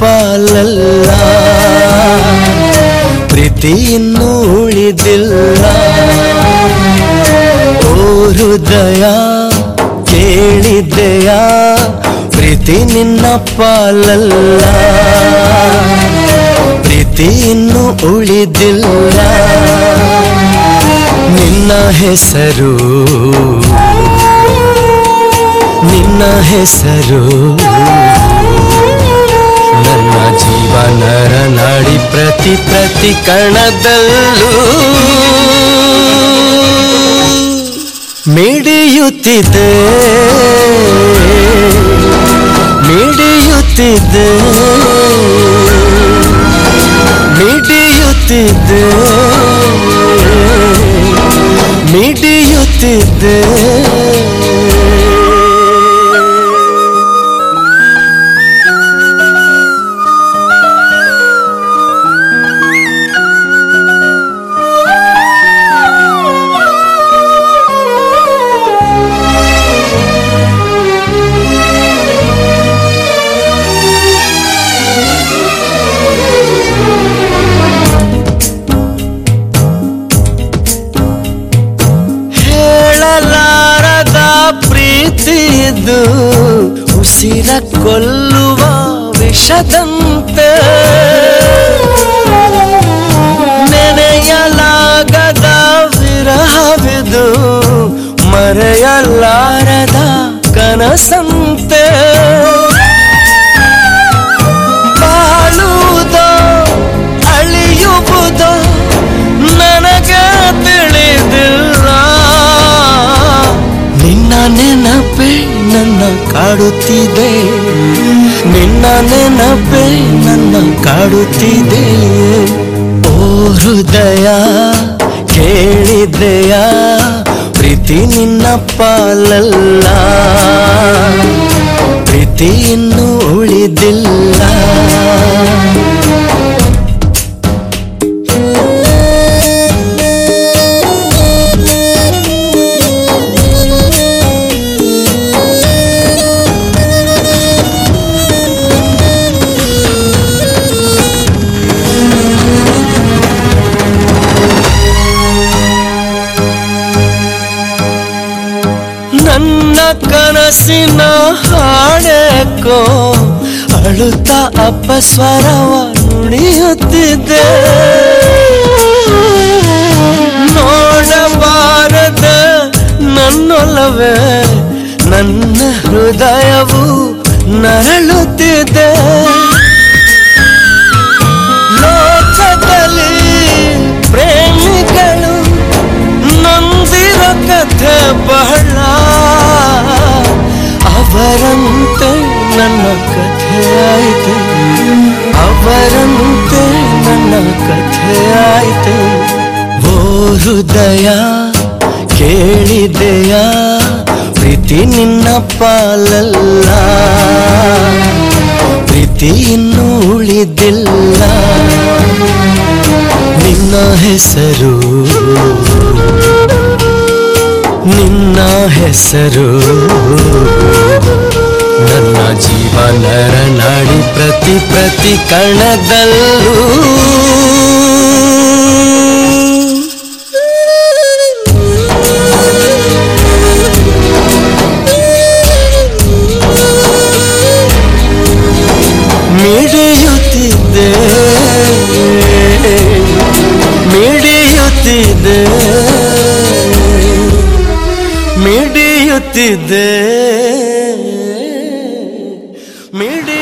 ಪಾಲಲ್ಲ. ಪ್ರೀತಿ ಇನ್ನೂ ಉಳಿದಿಲ್ಲ. ಓ ಹೃದಯ, ಕೇಳಿದೆಯಾ? ಪ್ರೀತಿ ನಿನ್ನ ಪಾಲಲ್ಲ. ಪ್ರೀತಿ ಇನ್ನೂ ಉಳಿದಿಲ್ಲ. ನಿನ್ನ ಹೆಸರು ನಿನ್ನ ಹೆಸರು. ನನ್ನ ಜೀವನರ ನಾಡಿ ಪ್ರತಿ ಪ್ರತಿ ಕಣದಲ್ಲೂ ಮಿಡಿಯುತ್ತಿದೆ. ಮಿಡಿಯುತ್ತಿದೆ. ಮಿಡಿಯುತ್ತಿದೆ. ಮಿಡಿಯುತ್ತಿದೆ. ಇದು ಉಸಿರ ಕೊಲ್ಲುವ ವಿಷದಂತೆ. ನೆನೆಯಲಾಗದ ವಿರಹವಿದು ಮರೆಯಲಾರದ ಕನಸಂತೆ. ಕಾಡುತ್ತಿದೆ. ನಿನ್ನ ನೆನಪೇ ನನ್ನ ಕಾಡುತ್ತಿದೆ. ಓ ಹೃದಯ ಕೇಳಿದೆಯ ಪ್ರೀತಿ ನಿನ್ನ ಪಾಲಲ್ಲ. ಪ್ರೀತಿ ಇನ್ನು ಉಳಿದಿಲ್ಲ. ಕನಸಿನ ಹಾಡೇಕೋ, ಅಳುತ್ತ ಅಪ್ಪ ಸ್ವರವ ನುಡಿಯುತ್ತಿದ್ದೆ ನೋಡಬಾರದ ನನ್ನೊಲವೇ, ನನ್ನ ಹೃದಯವು ನರಳುತ್ತಿದೆ ಲೋಕದಲ್ಲಿ ಪ್ರೇಮಿಗಳು, ನೊಂದಿರೋ ಕಥೆ ಬಹಳ. ಅವರಂತೆ ನನ್ನ ಕಥೆ ಆಯ್ತು. ಅವರಂತೆ ನನ್ನ ಕಥೆ ಆಯ್ತು. ಓ ಹೃದಯ, ಕೇಳಿದೆಯ ಪ್ರೀತಿ ನಿನ್ನ ಪಾಲಲ್ಲ. ಪ್ರೀತಿ ಇನ್ನೂ ಉಳಿದಿಲ್ಲ. ನಿನ್ನ ಹೆಸರು ನಿನ್ನ ಹೆಸರು. ನನ್ನ ಜೀವನ ನಾಡಿ ಪ್ರತಿ ಪ್ರತಿ ಕಣದಲ್ಲೂ. ಮಿಡಿಯುತ್ತಿದ್ದೆ. ಮಿಡಿಯುತ್ತಿದ್ದೆ. ಮಿಡಿ